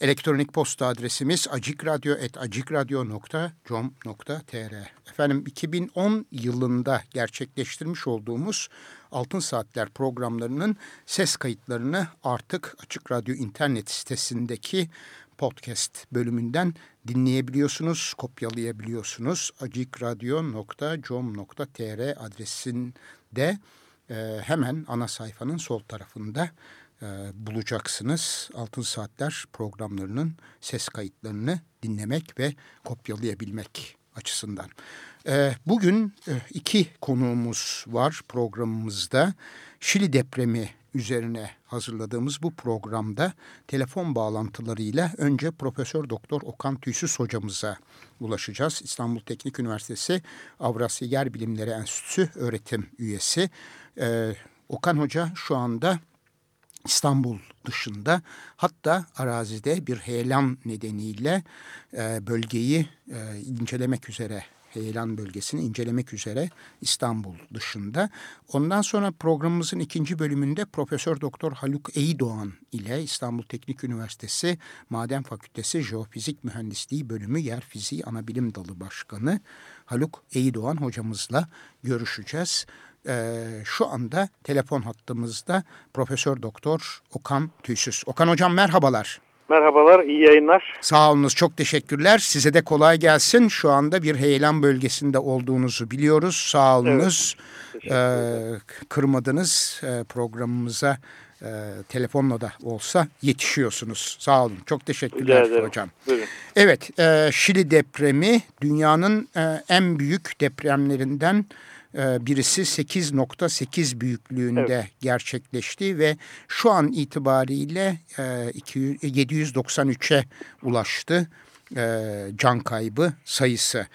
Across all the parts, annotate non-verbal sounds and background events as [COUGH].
Elektronik posta adresimiz acikradyo.com.tr Efendim 2010 yılında gerçekleştirmiş olduğumuz Altın Saatler programlarının ses kayıtlarını artık Açık Radyo internet sitesindeki podcast bölümünden dinleyebiliyorsunuz, kopyalayabiliyorsunuz. acikradyo.com.tr adresinde hemen ana sayfanın sol tarafında e, bulacaksınız. Altın Saatler programlarının ses kayıtlarını dinlemek ve kopyalayabilmek açısından. E, bugün e, iki konuğumuz var programımızda. Şili depremi üzerine hazırladığımız bu programda telefon bağlantılarıyla önce Profesör Doktor Okan Tüysüz hocamıza ulaşacağız. İstanbul Teknik Üniversitesi Avrasya Yer Bilimleri Enstitüsü öğretim üyesi. Ee, Okan Hoca şu anda İstanbul dışında hatta arazide bir heyelan nedeniyle e, bölgeyi e, incelemek üzere heyelan bölgesini incelemek üzere İstanbul dışında. Ondan sonra programımızın ikinci bölümünde Profesör Doktor Haluk Eydoğan ile İstanbul Teknik Üniversitesi Maden Fakültesi Jeofizik Mühendisliği Bölümü Yer Fiziği Anabilim Dalı Başkanı Haluk Eydoğan hocamızla görüşeceğiz. Ee, şu anda telefon hattımızda Profesör Doktor Okan Tüysüz. Okan Hocam merhabalar. Merhabalar, iyi yayınlar. Sağ olunuz, çok teşekkürler. Size de kolay gelsin. Şu anda bir heyelan bölgesinde olduğunuzu biliyoruz. Sağ olunuz. Evet, ee, kırmadınız ee, programımıza e, telefonla da olsa yetişiyorsunuz. Sağ olun. Çok teşekkürler hocam. Buyurun. Evet, e, Şili depremi dünyanın e, en büyük depremlerinden birisi 8.8 büyüklüğünde evet. gerçekleşti ve şu an itibariyle 793'e ulaştı e, can kaybı sayısı.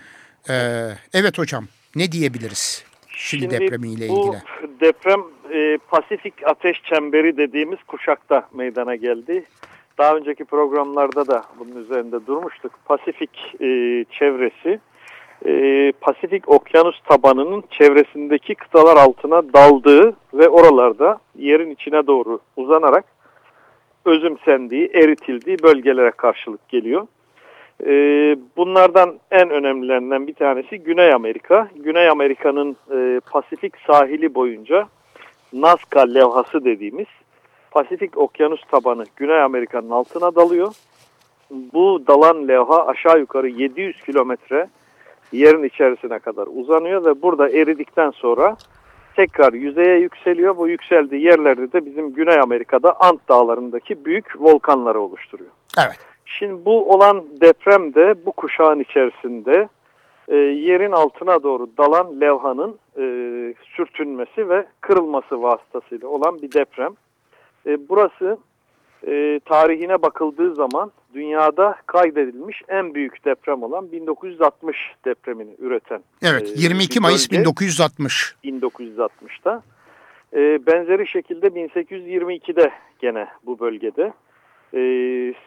Ee, evet hocam ne diyebiliriz Şili Şimdi depremiyle ilgili? Bu deprem e, Pasifik Ateş Çemberi dediğimiz kuşakta meydana geldi. Daha önceki programlarda da bunun üzerinde durmuştuk. Pasifik e, çevresi e, Pasifik okyanus tabanının çevresindeki kıtalar altına daldığı ve oralarda yerin içine doğru uzanarak özümsendiği, eritildiği bölgelere karşılık geliyor. E, bunlardan en önemlilerinden bir tanesi Güney Amerika. Güney Amerika'nın e, Pasifik sahili boyunca Nazca levhası dediğimiz Pasifik okyanus tabanı Güney Amerika'nın altına dalıyor. Bu dalan levha aşağı yukarı 700 kilometre yerin içerisine kadar uzanıyor ve burada eridikten sonra tekrar yüzeye yükseliyor. Bu yükseldiği yerlerde de bizim Güney Amerika'da Ant dağlarındaki büyük volkanları oluşturuyor. Evet. Şimdi bu olan deprem de bu kuşağın içerisinde e, yerin altına doğru dalan levhanın e, sürtünmesi ve kırılması vasıtasıyla olan bir deprem. E, burası e, tarihine bakıldığı zaman dünyada kaydedilmiş en büyük deprem olan 1960 depremini üreten. Evet 22 e, Mayıs 1960. 1960'da. E, benzeri şekilde 1822'de gene bu bölgede e,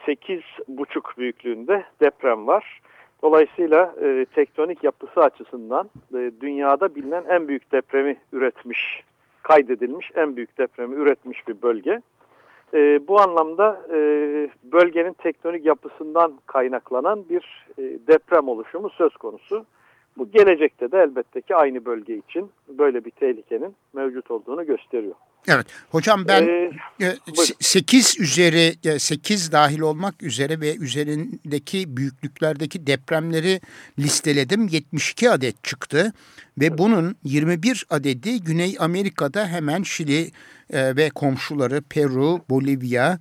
8,5 büyüklüğünde deprem var. Dolayısıyla e, tektonik yapısı açısından e, dünyada bilinen en büyük depremi üretmiş, kaydedilmiş en büyük depremi üretmiş bir bölge. E, bu anlamda e, bölgenin tektonik yapısından kaynaklanan bir e, deprem oluşumu söz konusu. Bu gelecekte de elbette ki aynı bölge için böyle bir tehlikenin mevcut olduğunu gösteriyor. Evet hocam ben ee, 8 üzeri 8 dahil olmak üzere ve üzerindeki büyüklüklerdeki depremleri listeledim. 72 adet çıktı ve evet. bunun 21 adedi Güney Amerika'da hemen Şili e, ve komşuları Peru, Bolivya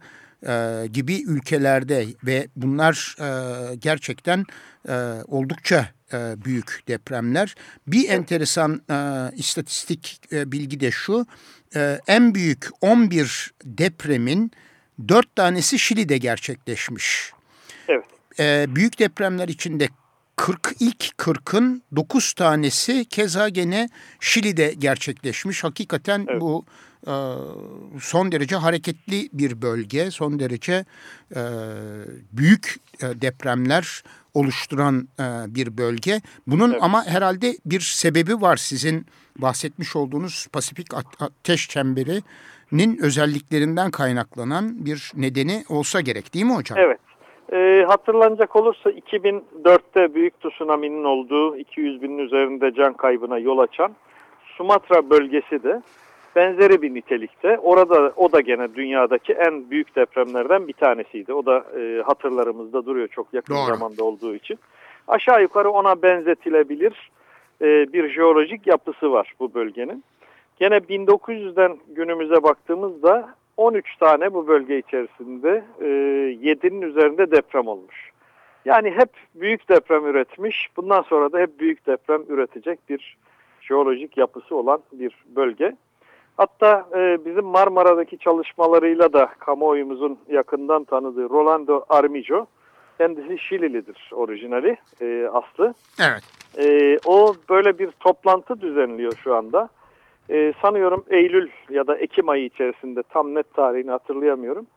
e, gibi ülkelerde ve bunlar e, gerçekten e, oldukça e, büyük depremler. Bir enteresan e, istatistik e, bilgi de şu. E, en büyük 11 depremin 4 tanesi Şili'de gerçekleşmiş. Evet. E, büyük depremler içinde 40 ilk 40'ın 9 tanesi keza gene Şili'de gerçekleşmiş. Hakikaten evet. bu son derece hareketli bir bölge, son derece e, büyük e, depremler oluşturan bir bölge. Bunun evet. ama herhalde bir sebebi var sizin bahsetmiş olduğunuz Pasifik Ateş Çemberi'nin özelliklerinden kaynaklanan bir nedeni olsa gerek değil mi hocam? Evet. E, hatırlanacak olursa 2004'te büyük tsunami'nin olduğu 200 binin üzerinde can kaybına yol açan Sumatra bölgesi de benzeri bir nitelikte. Orada o da gene dünyadaki en büyük depremlerden bir tanesiydi. O da e, hatırlarımızda duruyor çok yakın Doğru. zamanda olduğu için. Aşağı yukarı ona benzetilebilir e, bir jeolojik yapısı var bu bölgenin. Gene 1900'den günümüze baktığımızda 13 tane bu bölge içerisinde e, 7'nin üzerinde deprem olmuş. Yani hep büyük deprem üretmiş. Bundan sonra da hep büyük deprem üretecek bir jeolojik yapısı olan bir bölge. Hatta e, bizim Marmara'daki çalışmalarıyla da kamuoyumuzun yakından tanıdığı Rolando Armijo, kendisi Şililidir orijinali, e, aslı. Evet. E, o böyle bir toplantı düzenliyor şu anda. E, sanıyorum Eylül ya da Ekim ayı içerisinde tam net tarihini hatırlayamıyorum.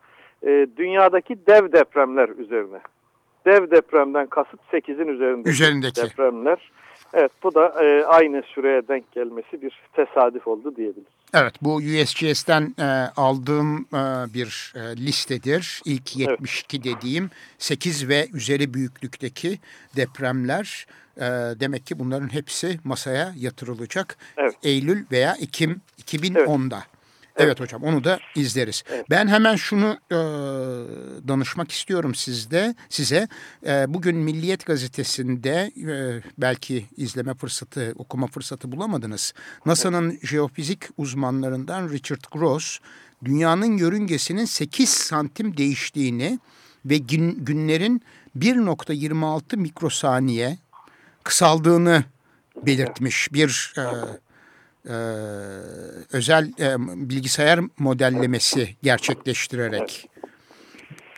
E, dünyadaki dev depremler üzerine. Dev depremden kasıt 8'in üzerinde üzerindeki depremler. Evet bu da e, aynı süreye denk gelmesi bir tesadüf oldu diyebiliriz. Evet bu USGS'ten e, aldığım e, bir e, listedir. İlk 72 evet. dediğim 8 ve üzeri büyüklükteki depremler. E, demek ki bunların hepsi masaya yatırılacak. Evet. Eylül veya Ekim 2010'da. Evet. Evet hocam onu da izleriz. Evet. Ben hemen şunu e, danışmak istiyorum sizde size. E, bugün Milliyet Gazetesi'nde e, belki izleme fırsatı, okuma fırsatı bulamadınız. NASA'nın evet. jeofizik uzmanlarından Richard Gross dünyanın yörüngesinin 8 santim değiştiğini ve gün, günlerin 1.26 mikrosaniye kısaldığını belirtmiş bir e, e, özel e, bilgisayar modellemesi gerçekleştirerek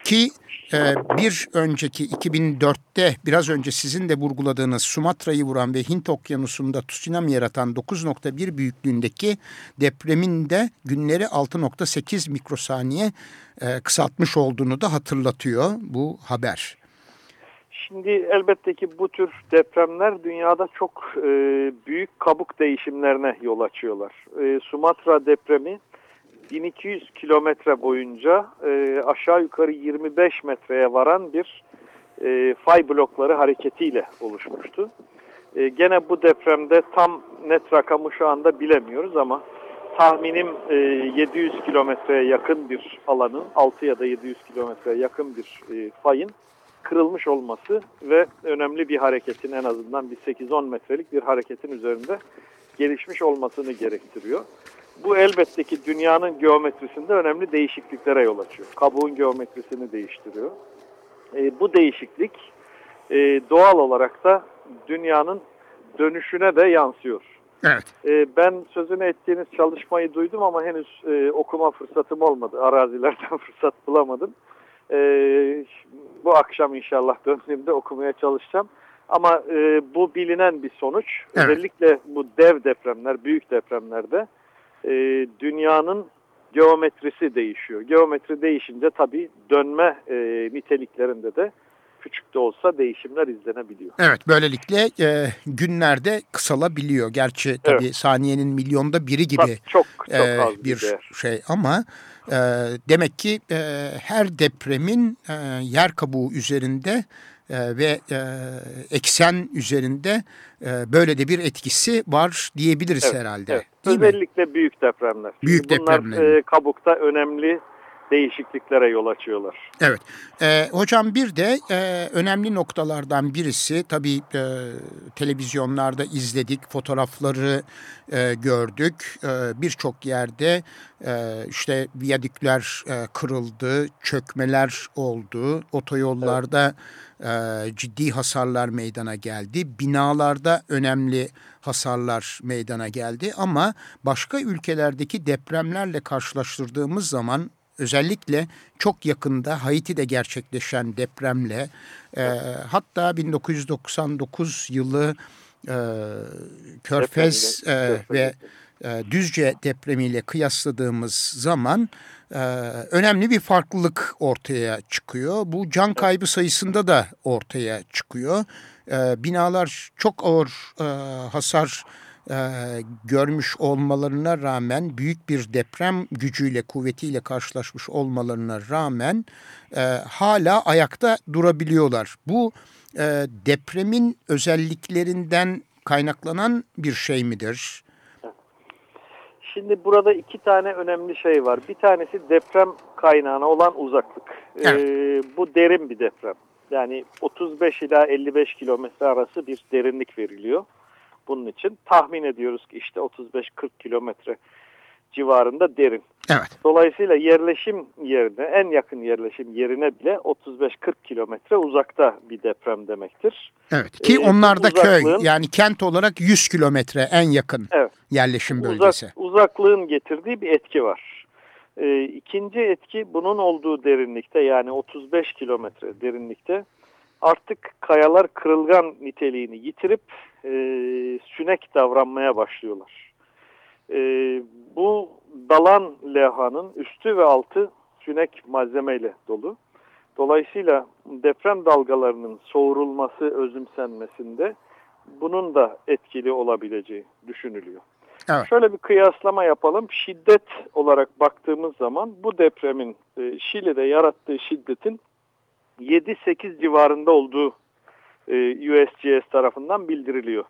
ki e, bir önceki 2004'te biraz önce sizin de vurguladığınız Sumatra'yı vuran ve Hint okyanusunda tsunami yaratan 9.1 büyüklüğündeki depremin de günleri 6.8 mikrosaniye e, kısaltmış olduğunu da hatırlatıyor bu haber. Şimdi elbette ki bu tür depremler dünyada çok e, büyük kabuk değişimlerine yol açıyorlar. E, Sumatra depremi 1200 kilometre boyunca e, aşağı yukarı 25 metreye varan bir e, fay blokları hareketiyle oluşmuştu. E, gene bu depremde tam net rakamı şu anda bilemiyoruz ama tahminim e, 700 kilometreye yakın bir alanın 6 ya da 700 kilometreye yakın bir e, fayın kırılmış olması ve önemli bir hareketin en azından bir 8-10 metrelik bir hareketin üzerinde gelişmiş olmasını gerektiriyor. Bu elbette ki dünyanın geometrisinde önemli değişikliklere yol açıyor. Kabuğun geometrisini değiştiriyor. E, bu değişiklik e, doğal olarak da dünyanın dönüşüne de yansıyor. Evet. E, ben sözünü ettiğiniz çalışmayı duydum ama henüz e, okuma fırsatım olmadı. Arazilerden [LAUGHS] fırsat bulamadım. E, bu akşam inşallah döndüğümde okumaya çalışacağım. Ama e, bu bilinen bir sonuç. Evet. Özellikle bu dev depremler, büyük depremlerde e, dünyanın geometrisi değişiyor. Geometri değişince tabii dönme e, niteliklerinde de küçük de olsa değişimler izlenebiliyor. Evet böylelikle e, günlerde kısalabiliyor. Gerçi tabii evet. saniyenin milyonda biri gibi tabii, çok, çok e, az bir, bir şey ama e, demek ki e, her depremin e, yer kabuğu üzerinde e, ve e, eksen üzerinde e, böyle de bir etkisi var diyebiliriz evet, herhalde. Evet. Özellikle mi? büyük depremler. Büyük Bunlar depremler. E, kabukta önemli değişikliklere yol açıyorlar. Evet. E, hocam bir de e, önemli noktalardan birisi tabii e, televizyonlarda izledik, fotoğrafları e, gördük. E, Birçok yerde e, işte viyadükler e, kırıldı, çökmeler oldu, otoyollarda evet. e, ciddi hasarlar meydana geldi, binalarda önemli hasarlar meydana geldi ama başka ülkelerdeki depremlerle karşılaştırdığımız zaman özellikle çok yakında Haiti'de gerçekleşen depremle e, hatta 1999 yılı e, Körfez e, ve e, Düzce depremiyle kıyasladığımız zaman e, önemli bir farklılık ortaya çıkıyor. Bu can kaybı sayısında da ortaya çıkıyor. E, binalar çok ağır e, hasar e, görmüş olmalarına rağmen büyük bir deprem gücüyle kuvvetiyle karşılaşmış olmalarına rağmen e, hala ayakta durabiliyorlar. Bu e, depremin özelliklerinden kaynaklanan bir şey midir? Şimdi burada iki tane önemli şey var. Bir tanesi deprem kaynağına olan uzaklık. Evet. Ee, bu derin bir deprem. Yani 35 ila 55 kilometre arası bir derinlik veriliyor bunun için. Tahmin ediyoruz ki işte 35-40 kilometre civarında derin. Evet. Dolayısıyla yerleşim yerine, en yakın yerleşim yerine bile 35-40 kilometre uzakta bir deprem demektir. Evet ki ee, onlar da köy yani kent olarak 100 kilometre en yakın evet, yerleşim bölgesi. Uzak, uzaklığın getirdiği bir etki var. Ee, ikinci etki bunun olduğu derinlikte yani 35 kilometre derinlikte artık kayalar kırılgan niteliğini yitirip e, sünek davranmaya başlıyorlar. E, bu dalan levhanın üstü ve altı sünek malzemeyle dolu. Dolayısıyla deprem dalgalarının soğurulması, özümsenmesinde bunun da etkili olabileceği düşünülüyor. Evet. Şöyle bir kıyaslama yapalım. Şiddet olarak baktığımız zaman bu depremin e, Şili'de yarattığı şiddetin 7-8 civarında olduğu e, USGS tarafından bildiriliyor.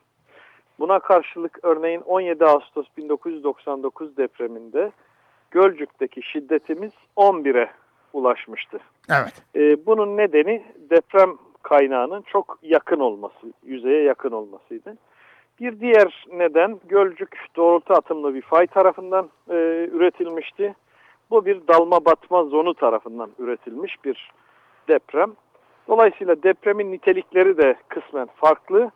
Buna karşılık örneğin 17 Ağustos 1999 depreminde Gölcük'teki şiddetimiz 11'e ulaşmıştı. Evet. E, bunun nedeni deprem kaynağının çok yakın olması, yüzeye yakın olmasıydı. Bir diğer neden Gölcük doğrultu atımlı bir fay tarafından e, üretilmişti. Bu bir dalma batma zonu tarafından üretilmiş bir deprem. Dolayısıyla depremin nitelikleri de kısmen farklı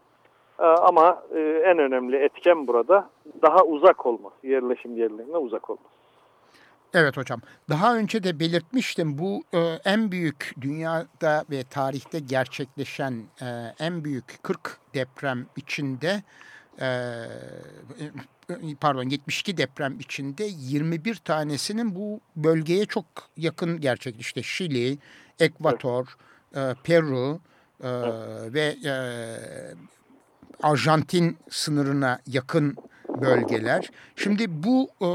ee, ama e, en önemli etken burada daha uzak olması, yerleşim yerlerine uzak olması. Evet hocam. Daha önce de belirtmiştim bu e, en büyük dünyada ve tarihte gerçekleşen e, en büyük 40 deprem içinde e, pardon 72 deprem içinde 21 tanesinin bu bölgeye çok yakın gerçekleşti. Şili, Ekvator, e, Peru e, ve e, Arjantin sınırına yakın bölgeler. Şimdi bu e,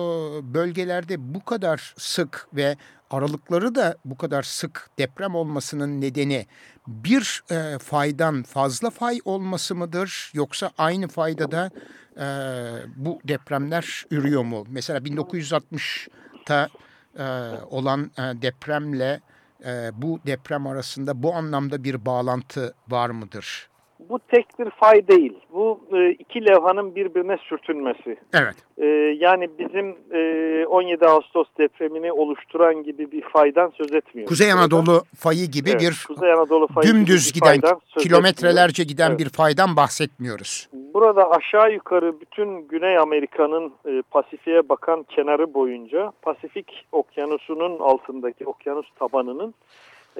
bölgelerde bu kadar sık ve aralıkları da bu kadar sık deprem olmasının nedeni bir e, faydan fazla fay olması mıdır yoksa aynı fayda da e, bu depremler ürüyor mu? Mesela 1960'ta e, olan e, depremle e, bu deprem arasında bu anlamda bir bağlantı var mıdır? Bu tek bir fay değil. Bu e, iki levhanın birbirine sürtünmesi. Evet. E, yani bizim e, 17 Ağustos depremini oluşturan gibi bir faydan söz etmiyoruz. Kuzey Anadolu fayı gibi evet, bir Kuzey Anadolu fayı dümdüz gibi giden, kilometrelerce giden evet. bir faydan bahsetmiyoruz. Burada aşağı yukarı bütün Güney Amerika'nın e, Pasifik'e bakan kenarı boyunca Pasifik okyanusunun altındaki okyanus tabanının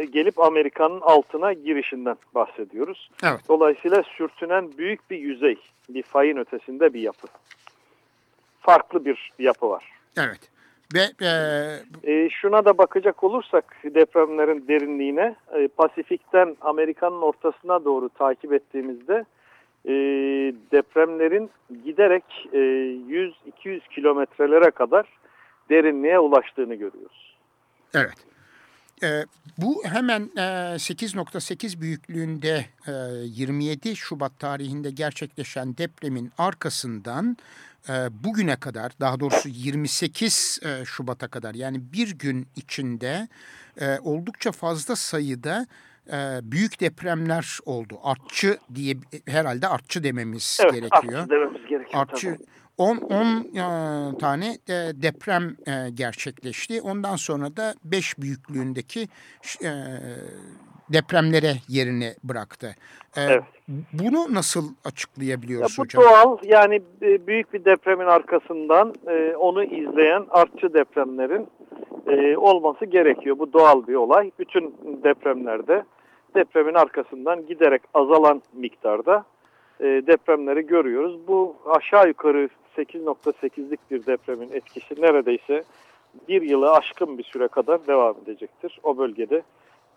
gelip Amerika'nın altına girişinden bahsediyoruz. Evet. Dolayısıyla sürtünen büyük bir yüzey, bir fayın ötesinde bir yapı. Farklı bir yapı var. Evet. Ve e... E, şuna da bakacak olursak depremlerin derinliğine e, Pasifik'ten Amerika'nın ortasına doğru takip ettiğimizde e, depremlerin giderek e, 100-200 kilometrelere kadar derinliğe ulaştığını görüyoruz. Evet. E, bu hemen e, 8.8 büyüklüğünde e, 27 Şubat tarihinde gerçekleşen depremin arkasından e, bugüne kadar daha doğrusu 28 e, Şubat'a kadar yani bir gün içinde e, oldukça fazla sayıda e, büyük depremler oldu. Artçı diye herhalde artçı dememiz evet, gerekiyor. Artçı dememiz gerekiyor. Artçı 10 10 tane e, deprem e, gerçekleşti. Ondan sonra da 5 büyüklüğündeki e, depremlere yerini bıraktı. E, Evet. Bunu nasıl açıklayabiliyoruz Ya bu hocam? doğal yani e, büyük bir depremin arkasından e, onu izleyen artçı depremlerin e, olması gerekiyor. Bu doğal bir olay. Bütün depremlerde depremin arkasından giderek azalan miktarda e, depremleri görüyoruz. Bu aşağı yukarı 8.8'lik bir depremin etkisi neredeyse bir yılı aşkın bir süre kadar devam edecektir. O bölgede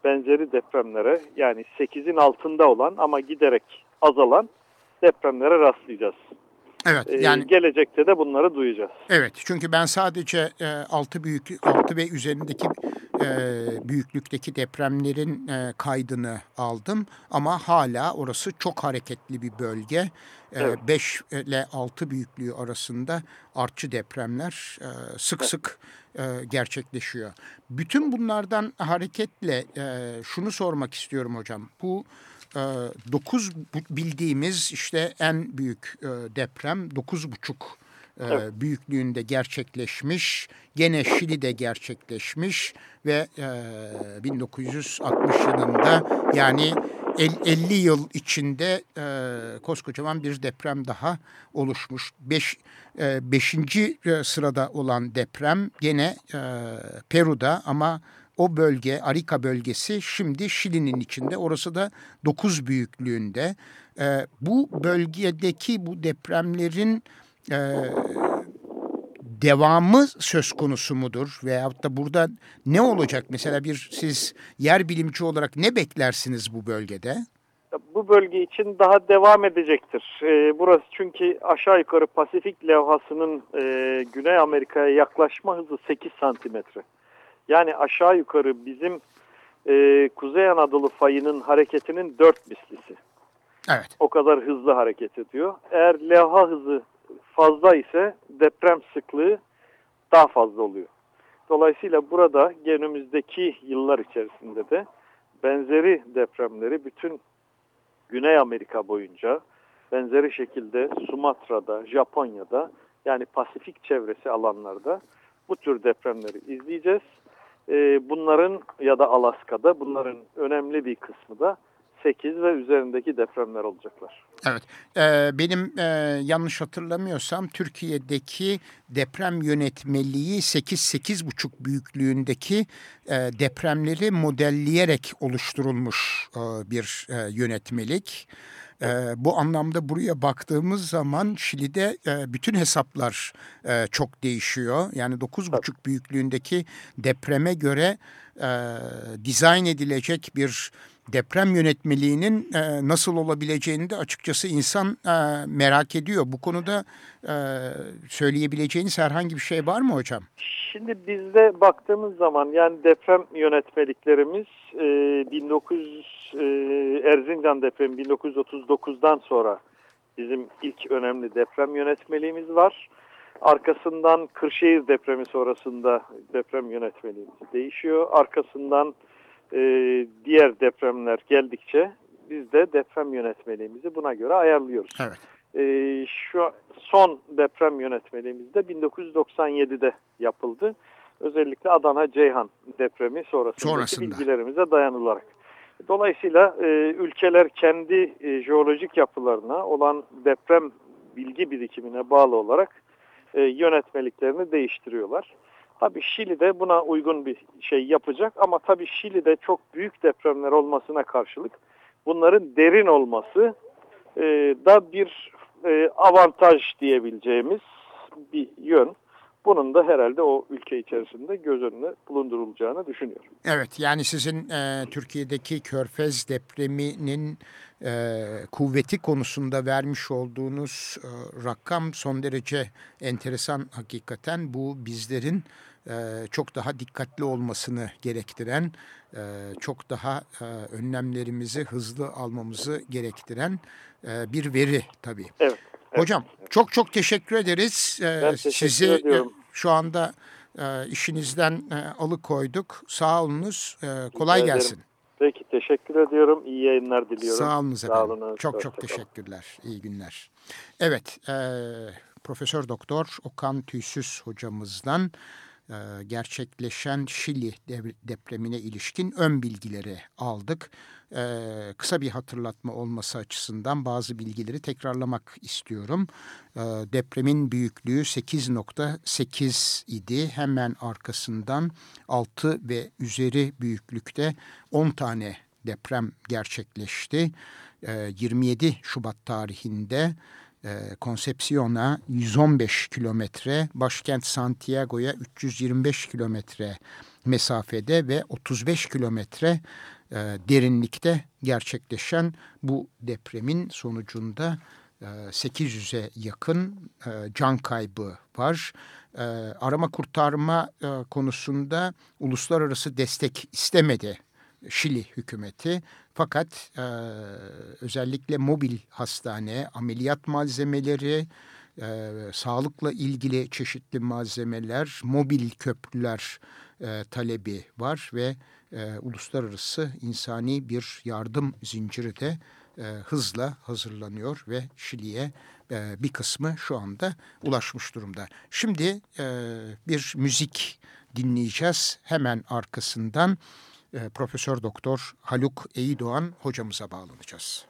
benzeri depremlere yani 8'in altında olan ama giderek azalan depremlere rastlayacağız. Evet Ee, yani Gelecekte de bunları duyacağız. evet çünkü ben sadece e, 6 büyük 6 ve üzerindeki e, büyüklükteki depremlerin e, kaydını aldım ama hala orası çok hareketli bir bölge. E, Evet. 5 ile 6 büyüklüğü arasında artçı depremler e, sık sık e, gerçekleşiyor. Bütün bunlardan hareketle e, şunu sormak istiyorum hocam. Bu 9 bildiğimiz işte en büyük e, deprem 9,5 e, Evet. büyüklüğünde gerçekleşmiş. Gene Şili'de gerçekleşmiş ve e, 1960 yılında yani el- 50 yıl içinde e, koskocaman bir deprem daha oluşmuş. 5 beşinci e, sırada olan deprem gene e, Peru'da ama o bölge Arica bölgesi şimdi Şili'nin içinde. Orası da 9 büyüklüğünde. E, bu bölgedeki bu depremlerin e, devamı söz konusu mudur? Veyahut da burada ne olacak? Mesela bir siz yer bilimci olarak ne beklersiniz bu bölgede? Bu bölge için daha devam edecektir. Ee, burası çünkü aşağı yukarı Pasifik levhasının e, Güney Amerika'ya yaklaşma hızı 8 santimetre. Yani aşağı yukarı bizim e, Kuzey Anadolu fayının hareketinin 4 mislisi. Evet. O kadar hızlı hareket ediyor. Eğer levha hızı fazla ise deprem sıklığı daha fazla oluyor. Dolayısıyla burada önümüzdeki yıllar içerisinde de benzeri depremleri bütün Güney Amerika boyunca benzeri şekilde Sumatra'da, Japonya'da yani Pasifik çevresi alanlarda bu tür depremleri izleyeceğiz. Ee, bunların ya da Alaska'da bunların önemli bir kısmı da 8 ve üzerindeki depremler olacaklar. Evet. Ee, benim e, yanlış hatırlamıyorsam Türkiye'deki deprem yönetmeliği 8-8,5 büyüklüğündeki e, depremleri modelleyerek oluşturulmuş e, bir e, yönetmelik. E, bu anlamda buraya baktığımız zaman Şili'de e, bütün hesaplar e, çok değişiyor. Yani 9,5 büyüklüğündeki depreme göre e, dizayn edilecek bir deprem yönetmeliğinin e, nasıl olabileceğini de açıkçası insan e, merak ediyor. Bu konuda e, söyleyebileceğiniz herhangi bir şey var mı hocam? Şimdi bizde baktığımız zaman yani deprem yönetmeliklerimiz e, 1900 e, Erzincan depremi 1939'dan sonra bizim ilk önemli deprem yönetmeliğimiz var. Arkasından Kırşehir depremi sonrasında deprem yönetmeliğimiz değişiyor. Arkasından e, diğer depremler geldikçe biz de deprem yönetmeliğimizi buna göre ayarlıyoruz. Evet. E, şu son deprem yönetmeliğimiz de 1997'de yapıldı. Özellikle Adana Ceyhan depremi sonrasındaki Sonrasında. bilgilerimize dayanılarak. Dolayısıyla e, ülkeler kendi e, jeolojik yapılarına olan deprem bilgi birikimine bağlı olarak e, yönetmeliklerini değiştiriyorlar. Tabii Şili'de buna uygun bir şey yapacak ama tabii Şili'de çok büyük depremler olmasına karşılık bunların derin olması e, da bir e, avantaj diyebileceğimiz bir yön. Bunun da herhalde o ülke içerisinde göz önüne bulundurulacağını düşünüyorum. Evet yani sizin e, Türkiye'deki Körfez depreminin e, kuvveti konusunda vermiş olduğunuz e, rakam son derece enteresan hakikaten. Bu bizlerin çok daha dikkatli olmasını gerektiren, e, çok daha e, önlemlerimizi hızlı almamızı gerektiren e, bir veri tabii. Evet. Hocam çok çok teşekkür ederiz. E, Ben teşekkür Sizi e, ediyorum. şu anda e, işinizden e, alıkoyduk. Sağ olunuz. E, kolay gelsin. Peki teşekkür ediyorum. İyi yayınlar diliyorum. Sağ olunuz Sağ efendim. olun, çok çok kalın. teşekkürler. İyi günler. Evet, e, Profesör Doktor Okan Tüysüz hocamızdan e, gerçekleşen Şili depremine ilişkin ön bilgileri aldık. E, kısa bir hatırlatma olması açısından bazı bilgileri tekrarlamak istiyorum. E, depremin büyüklüğü 8.8 idi. Hemen arkasından 6 ve üzeri büyüklükte 10 tane deprem gerçekleşti. E, 27 Şubat tarihinde e, Concepcion'a 115 kilometre, başkent Santiago'ya 325 kilometre mesafede ve 35 kilometre derinlikte gerçekleşen bu depremin sonucunda e, 800'e yakın can kaybı var. Arama kurtarma konusunda uluslararası destek istemedi Şili hükümeti. Fakat e, özellikle mobil hastane, ameliyat malzemeleri, e, sağlıkla ilgili çeşitli malzemeler, mobil köprüler e, talebi var ve e, uluslararası insani bir yardım zinciri de e, hızla hazırlanıyor ve Şili'ye e, bir kısmı şu anda ulaşmış durumda. Şimdi e, bir müzik dinleyeceğiz. Hemen arkasından e, Profesör Doktor Haluk Eydoğan hocamıza bağlanacağız.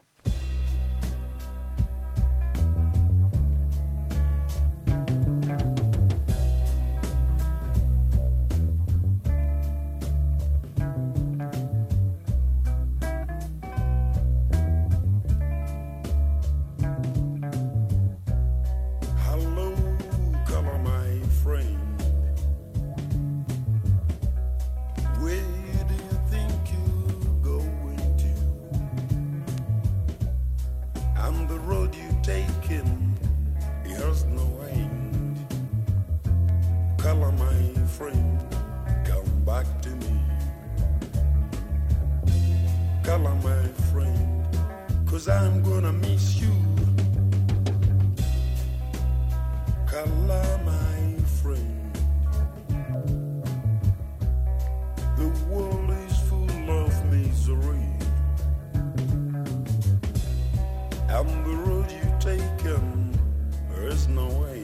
Color my friend, cause I'm gonna miss you. Color, my friend. The world is full of misery. And the road you've taken, there's no end.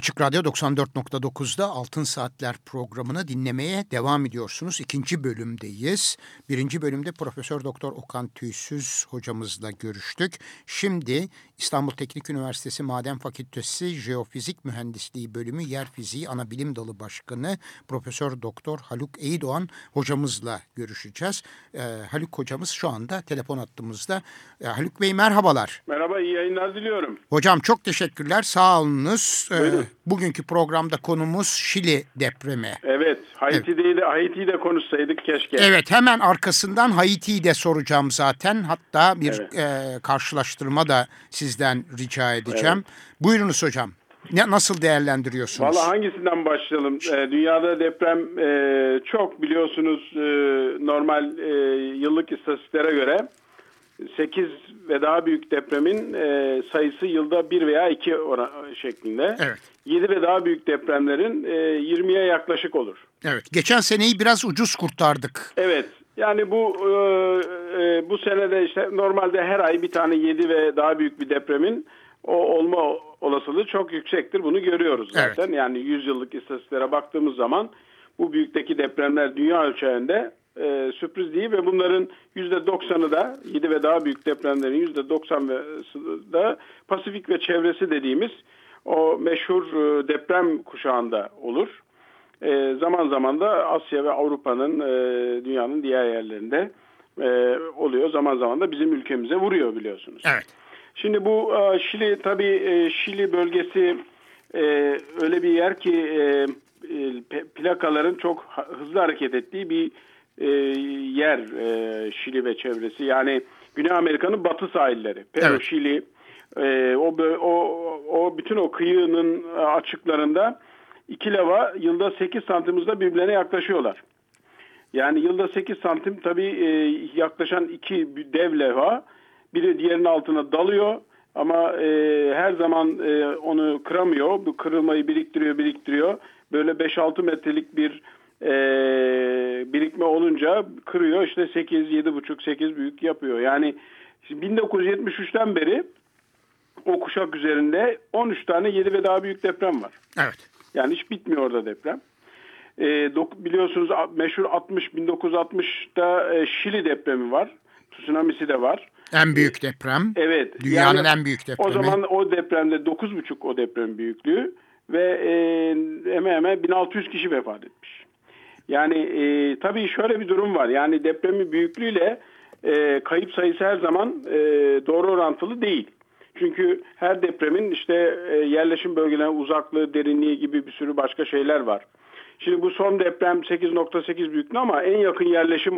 Açık Radyo 94.9'da Altın Saatler programını dinlemeye devam ediyorsunuz. İkinci bölümdeyiz. Birinci bölümde Profesör Doktor Okan Tüysüz hocamızla görüştük. Şimdi İstanbul Teknik Üniversitesi Maden Fakültesi Jeofizik Mühendisliği Bölümü Yer Fiziği Anabilim Dalı Başkanı Profesör Doktor Haluk Eydoğan hocamızla görüşeceğiz. Ee, Haluk hocamız şu anda telefon attığımızda. Ee, Haluk Bey merhabalar. Merhaba, iyi yayınlar diliyorum. Hocam çok teşekkürler, sağ olunuz. Ee, bugünkü programda konumuz Şili depremi. Evet, Haiti'yi de, Haiti'yi de konuşsaydık keşke. Evet, hemen arkasından Haiti'yi de soracağım zaten. Hatta bir Evet. e, karşılaştırma da sizden rica edeceğim. Buyurunuz hocam. Ne, nasıl değerlendiriyorsunuz? Valla hangisinden başlayalım? Ee, dünyada deprem e, çok biliyorsunuz e, normal e, yıllık istatistiklere göre 8 ve daha büyük depremin e, sayısı yılda 1 veya 2 oran şeklinde. Evet. 7 ve daha büyük depremlerin e, 20'ye yaklaşık olur. Evet, geçen seneyi biraz ucuz kurtardık. Evet. Yani bu e, e, bu senede işte normalde her ay bir tane 7 ve daha büyük bir depremin o olma olasılığı çok yüksektir. Bunu görüyoruz zaten. Yani 100 yıllık istatistiklere baktığımız zaman bu büyükteki depremler dünya ölçeğinde e, sürpriz değil ve bunların %90'ı da 7 ve daha büyük depremlerin %90'ı da Pasifik ve çevresi dediğimiz o meşhur e, deprem kuşağında olur. E, zaman zaman da Asya ve Avrupa'nın e, dünyanın diğer yerlerinde e, oluyor. Zaman zaman da bizim ülkemize vuruyor biliyorsunuz. Evet. Şimdi bu e, Şili tabii e, Şili bölgesi e, öyle bir yer ki e, e, plakaların çok hızlı hareket ettiği bir e, yer e, Şili ve çevresi. Yani Güney Amerika'nın batı sahilleri. Peru, Evet. Şili e, o, o, o bütün o kıyının açıklarında iki lava yılda 8 santim hızla birbirlerine yaklaşıyorlar. Yani yılda 8 santim tabii e, yaklaşan iki dev levha biri diğerinin altına dalıyor ama e, her zaman e, onu kıramıyor. Bu kırılmayı biriktiriyor biriktiriyor. Böyle 5-6 metrelik bir e, birikme olunca kırıyor işte 8, 7,5, 8 büyük yapıyor. Yani şimdi 1973'ten beri o kuşak üzerinde 13 tane 7 ve daha büyük deprem var. Evet. Yani hiç bitmiyor orada deprem. E, dok- biliyorsunuz meşhur 60 1960'da e, Şili depremi var. Tsunamisi de var. En büyük deprem. Evet. Dünyanın yani en büyük depremi. O zaman o depremde 9,5 o deprem büyüklüğü ve e, hemen hemen 1600 kişi vefat etmiş. Yani e, tabii şöyle bir durum var. Yani depremin büyüklüğüyle e, kayıp sayısı her zaman e, doğru orantılı değil. Çünkü her depremin işte e, yerleşim bölgelerine uzaklığı, derinliği gibi bir sürü başka şeyler var. Şimdi bu son deprem 8.8 büyüklüğü ama en yakın yerleşim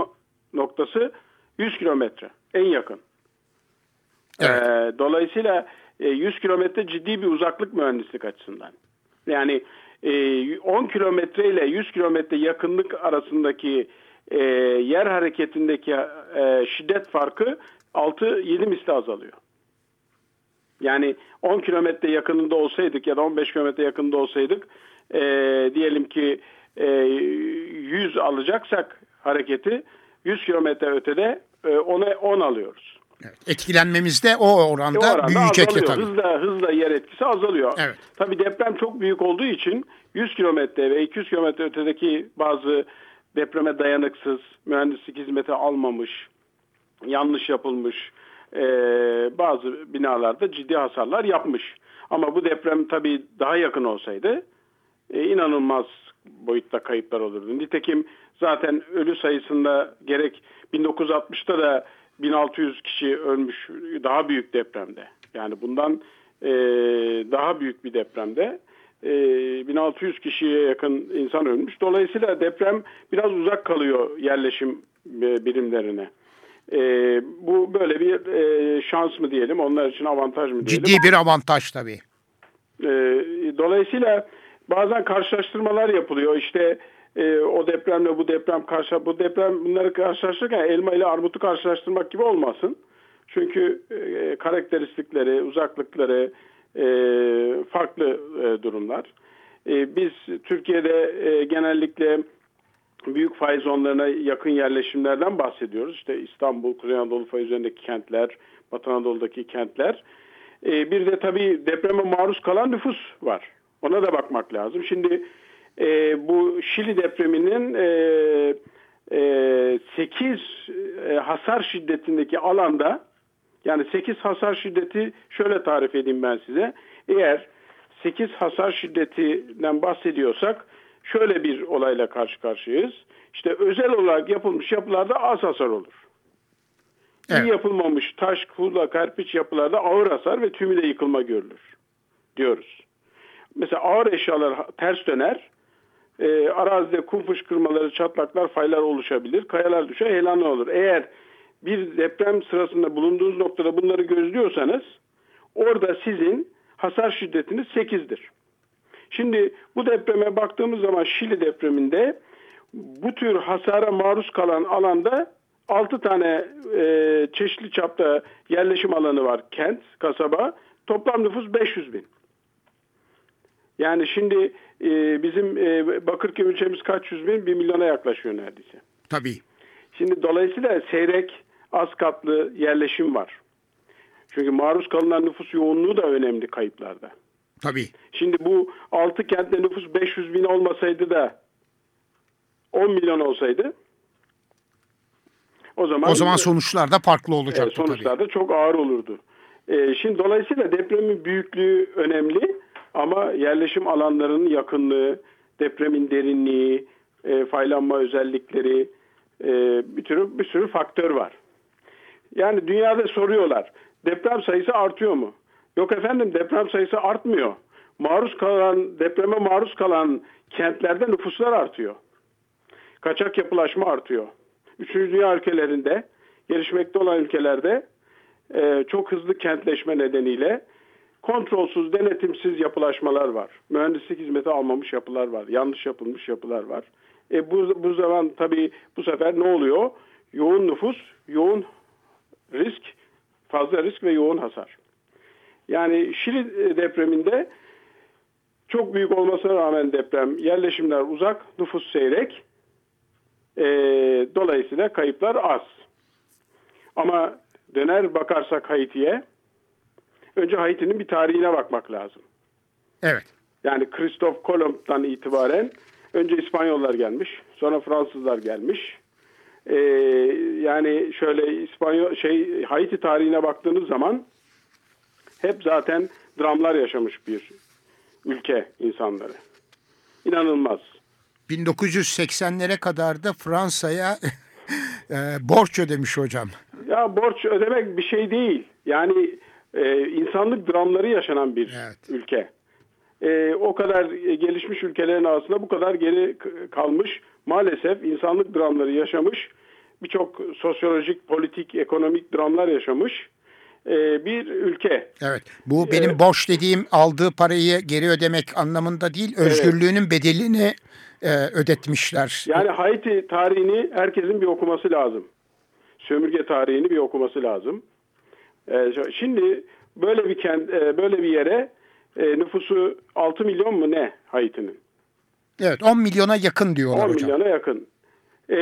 noktası 100 kilometre. En yakın. Evet. Ee, dolayısıyla e, 100 kilometre ciddi bir uzaklık mühendislik açısından. Yani e, 10 kilometre ile 100 kilometre yakınlık arasındaki e, yer hareketindeki e, şiddet farkı 6-7 misli azalıyor. Yani 10 kilometre yakınında olsaydık ya da 15 kilometre yakınında olsaydık e, diyelim ki e, 100 alacaksak hareketi 100 kilometre ötede e, 10'a 10 alıyoruz. Evet. Etkilenmemiz de o oranda, O oranda büyüyecek azalıyor. tabii. Hızla, hızla yer etkisi azalıyor. Evet. Tabii deprem çok büyük olduğu için 100 kilometre ve 200 kilometre ötedeki bazı depreme dayanıksız, mühendislik hizmeti almamış, yanlış yapılmış e, bazı binalarda ciddi hasarlar yapmış. Ama bu deprem tabii daha yakın olsaydı e, inanılmaz boyutta kayıplar olurdu. Nitekim zaten ölü sayısında gerek 1960'ta da 1600 kişi ölmüş daha büyük depremde. Yani bundan e, daha büyük bir depremde e, 1600 kişiye yakın insan ölmüş. Dolayısıyla deprem biraz uzak kalıyor yerleşim e, birimlerine. E, bu böyle bir e, şans mı diyelim, onlar için avantaj mı diyelim? Ciddi bir avantaj tabii. E, dolayısıyla bazen karşılaştırmalar yapılıyor. İşte e, o depremle bu deprem karşı bu deprem bunları karşılaştırırken elma ile armutu karşılaştırmak gibi olmasın. Çünkü e, karakteristikleri, uzaklıkları e, farklı e, durumlar. E, biz Türkiye'de e, genellikle büyük fay zonlarına yakın yerleşimlerden bahsediyoruz. İşte İstanbul, Kuzey Anadolu fay üzerindeki kentler, Batı Anadolu'daki kentler. E, bir de tabii depreme maruz kalan nüfus var. Ona da bakmak lazım. Şimdi e, bu Şili depreminin e, e, 8 e, hasar şiddetindeki alanda yani 8 hasar şiddeti şöyle tarif edeyim ben size. Eğer 8 hasar şiddetinden bahsediyorsak şöyle bir olayla karşı karşıyayız. İşte özel olarak yapılmış yapılarda az hasar olur. Evet. İyi yapılmamış taş, kuğla, kerpiç yapılarda ağır hasar ve tümüyle yıkılma görülür diyoruz. Mesela ağır eşyalar ters döner, e, arazide kum fışkırmaları, çatlaklar, faylar oluşabilir, kayalar düşer, heyelanlar olur. Eğer bir deprem sırasında bulunduğunuz noktada bunları gözlüyorsanız orada sizin hasar şiddetiniz 8'dir. Şimdi bu depreme baktığımız zaman Şili depreminde bu tür hasara maruz kalan alanda 6 tane e, çeşitli çapta yerleşim alanı var kent, kasaba. Toplam nüfus 500 bin. Yani şimdi e, bizim e, Bakırköy ilçemiz kaç yüz bin? Bir milyona yaklaşıyor neredeyse. Tabii. Şimdi dolayısıyla seyrek az katlı yerleşim var. Çünkü maruz kalınan nüfus yoğunluğu da önemli kayıplarda. Tabii. Şimdi bu 6 kentte nüfus 500 bin olmasaydı da 10 milyon olsaydı o zaman o zaman sonuçlar da farklı olacaktı. Sonuçlar da çok ağır olurdu. E, şimdi dolayısıyla depremin büyüklüğü önemli ama yerleşim alanlarının yakınlığı, depremin derinliği, e, faylanma özellikleri e, bir sürü bir sürü faktör var. Yani dünyada soruyorlar. Deprem sayısı artıyor mu? Yok efendim deprem sayısı artmıyor. Maruz kalan depreme maruz kalan kentlerde nüfuslar artıyor. Kaçak yapılaşma artıyor. Üçüncü dünya ülkelerinde, gelişmekte olan ülkelerde e, çok hızlı kentleşme nedeniyle kontrolsüz, denetimsiz yapılaşmalar var. Mühendislik hizmeti almamış yapılar var. Yanlış yapılmış yapılar var. E bu, bu zaman tabii bu sefer ne oluyor? Yoğun nüfus, yoğun risk, fazla risk ve yoğun hasar. Yani Şili depreminde çok büyük olmasına rağmen deprem, yerleşimler uzak, nüfus seyrek. E, dolayısıyla kayıplar az. Ama döner bakarsak Haiti'ye, önce Haiti'nin bir tarihine bakmak lazım. Evet. Yani Christoph Kolomb'dan itibaren önce İspanyollar gelmiş, sonra Fransızlar gelmiş. Ee, yani şöyle İspanyol şey Haiti tarihine baktığınız zaman hep zaten dramlar yaşamış bir ülke insanları. İnanılmaz. 1980'lere kadar da Fransa'ya [LAUGHS] e, borç ödemiş hocam. Ya borç ödemek bir şey değil. Yani e, insanlık dramları yaşanan bir evet. ülke. E, o kadar gelişmiş ülkelerin arasında bu kadar geri kalmış. Maalesef insanlık dramları yaşamış. Birçok sosyolojik, politik, ekonomik dramlar yaşamış e, bir ülke. Evet. Bu benim evet. borç dediğim aldığı parayı geri ödemek anlamında değil, özgürlüğünün evet. bedelini e, ödetmişler. Yani Haiti tarihini herkesin bir okuması lazım. Sömürge tarihini bir okuması lazım. E, şimdi böyle bir kent, e, böyle bir yere e, nüfusu 6 milyon mu ne Haiti'nin? Evet 10 milyona yakın diyorlar 10 hocam. 10 milyona yakın. E,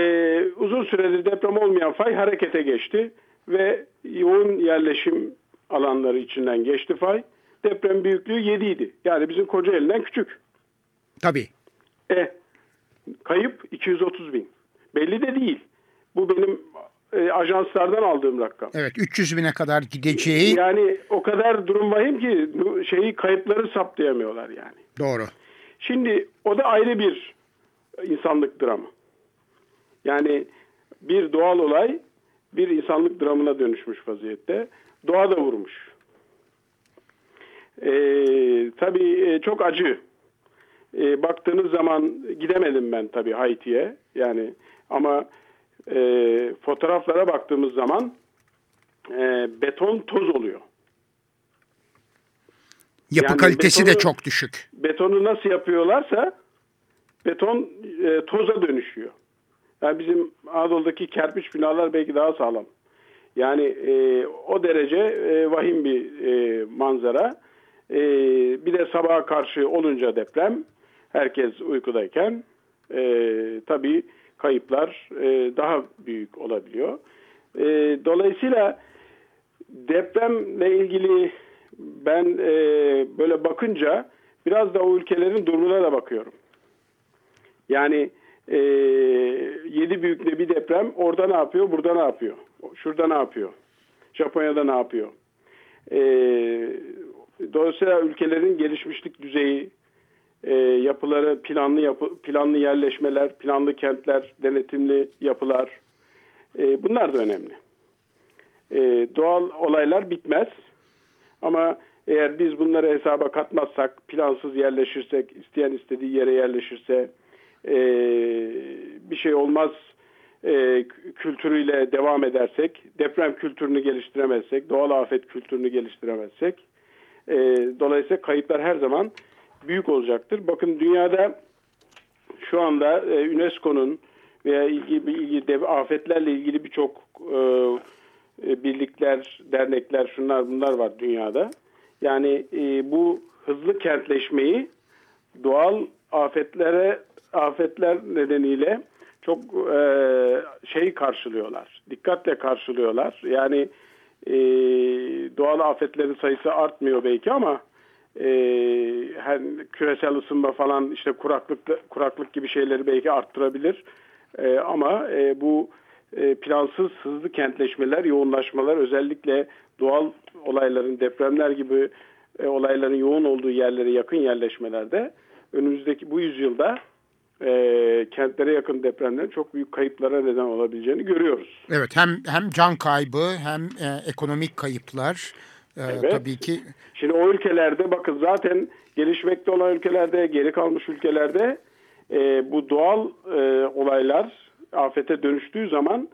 uzun süredir deprem olmayan fay harekete geçti ve yoğun yerleşim alanları içinden geçti fay. Deprem büyüklüğü 7 idi. Yani bizim koca elinden küçük. Tabii. E, kayıp 230 bin. Belli de değil. Bu benim e, ajanslardan aldığım rakam. Evet 300 bine kadar gideceği. Yani o kadar durum vahim ki şeyi kayıpları saptayamıyorlar yani. Doğru. Şimdi o da ayrı bir insanlık dramı. Yani bir doğal olay bir insanlık dramına dönüşmüş vaziyette. Doğa da vurmuş. Ee, tabii e, çok acı. Ee, baktığınız zaman gidemedim ben tabii Haiti'ye. Yani ama e, fotoğraflara baktığımız zaman e, beton toz oluyor. Yapı yani kalitesi betonu, de çok düşük. Betonu nasıl yapıyorlarsa beton e, toza dönüşüyor. Yani bizim Anadolu'daki kerpiç binalar belki daha sağlam. Yani e, o derece e, vahim bir e, manzara. E, bir de sabaha karşı olunca deprem, herkes uykudayken e, tabii kayıplar e, daha büyük olabiliyor. E, dolayısıyla depremle ilgili ben e, böyle bakınca biraz da o ülkelerin durumuna da bakıyorum. Yani e, yedi büyükle bir deprem orada ne yapıyor, burada ne yapıyor, şurada ne yapıyor, Japonya'da ne yapıyor. E, dolayısıyla ülkelerin gelişmişlik düzeyi, e, yapıları, planlı yapı, planlı yerleşmeler, planlı kentler, denetimli yapılar, e, bunlar da önemli. E, doğal olaylar bitmez ama eğer biz bunları hesaba katmazsak, plansız yerleşirsek, isteyen istediği yere yerleşirse, e, bir şey olmaz e, kültürüyle devam edersek, deprem kültürünü geliştiremezsek, doğal afet kültürünü geliştiremezsek, e, dolayısıyla kayıplar her zaman büyük olacaktır. Bakın dünyada şu anda e, UNESCO'nun veya ilgi, ilgi afetlerle ilgili birçok e, e, birlikler, dernekler, şunlar bunlar var dünyada. Yani e, bu hızlı kentleşmeyi doğal afetlere afetler nedeniyle çok e, şey karşılıyorlar. Dikkatle karşılıyorlar. Yani e, doğal afetlerin sayısı artmıyor belki ama e, her küresel ısınma falan işte kuraklık kuraklık gibi şeyleri belki arttırabilir. E, ama e, bu e, plansız hızlı kentleşmeler, yoğunlaşmalar özellikle doğal olayların, depremler gibi e, olayların yoğun olduğu yerlere yakın yerleşmelerde önümüzdeki bu yüzyılda e, kentlere yakın depremlerin çok büyük kayıplara neden olabileceğini görüyoruz. Evet hem hem can kaybı hem e, ekonomik kayıplar e, evet. tabii ki. Şimdi o ülkelerde bakın zaten gelişmekte olan ülkelerde geri kalmış ülkelerde e, bu doğal e, olaylar afete dönüştüğü zaman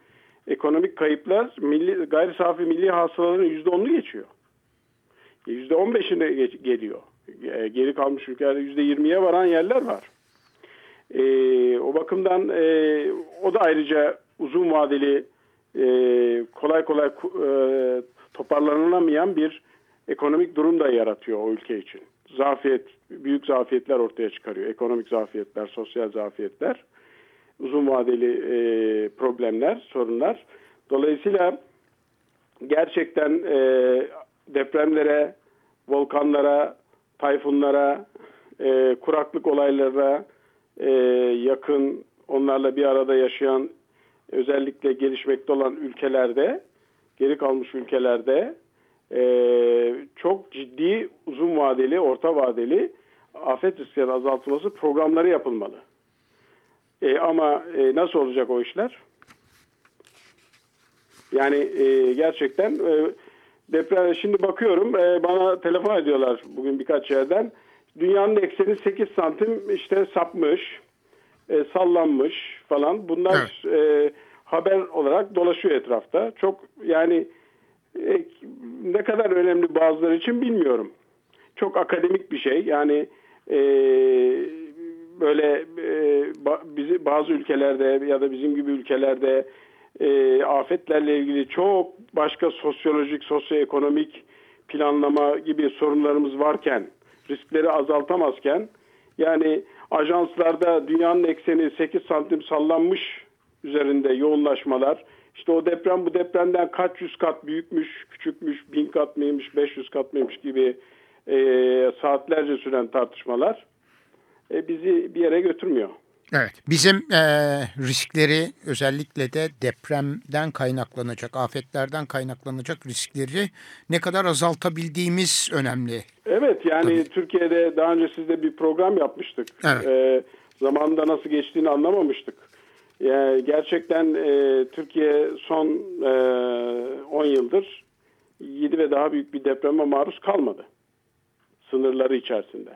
ekonomik kayıplar milli, gayri safi milli hasılaların %10'unu geçiyor. %15'ine geç, geliyor. E, geri kalmış ülkelerde %20'ye varan yerler var. E, o bakımdan e, o da ayrıca uzun vadeli e, kolay kolay e, toparlanılamayan bir ekonomik durum da yaratıyor o ülke için. Zafiyet, büyük zafiyetler ortaya çıkarıyor. Ekonomik zafiyetler, sosyal zafiyetler, uzun vadeli e, problemler, sorunlar. Dolayısıyla gerçekten e, depremlere, volkanlara, tayfunlara, e, kuraklık olaylarına e, yakın, onlarla bir arada yaşayan, özellikle gelişmekte olan ülkelerde, geri kalmış ülkelerde e, çok ciddi, uzun vadeli, orta vadeli afet riskinin azaltılması programları yapılmalı. E, ama e, nasıl olacak o işler? Yani e, gerçekten e, deprem şimdi bakıyorum e, bana telefon ediyorlar bugün birkaç yerden. Dünyanın ekseni 8 santim işte sapmış, e, sallanmış falan. Bunlar evet. e, haber olarak dolaşıyor etrafta. Çok yani e, ne kadar önemli bazıları için bilmiyorum. Çok akademik bir şey. Yani e, böyle e, bizi bazı ülkelerde ya da bizim gibi ülkelerde e, afetlerle ilgili çok başka sosyolojik, sosyoekonomik planlama gibi sorunlarımız varken, riskleri azaltamazken yani ajanslarda dünyanın ekseni 8 santim sallanmış üzerinde yoğunlaşmalar, işte o deprem bu depremden kaç yüz kat büyükmüş, küçükmüş, bin kat mıymış, 500 kat mıymış gibi e, saatlerce süren tartışmalar e, bizi bir yere götürmüyor. Evet, bizim e, riskleri özellikle de depremden kaynaklanacak, afetlerden kaynaklanacak riskleri ne kadar azaltabildiğimiz önemli. Evet, yani Tabii. Türkiye'de daha önce sizde bir program yapmıştık. Evet. E, zamanında nasıl geçtiğini anlamamıştık. Yani gerçekten e, Türkiye son e, 10 yıldır 7 ve daha büyük bir depreme maruz kalmadı. Sınırları içerisinde.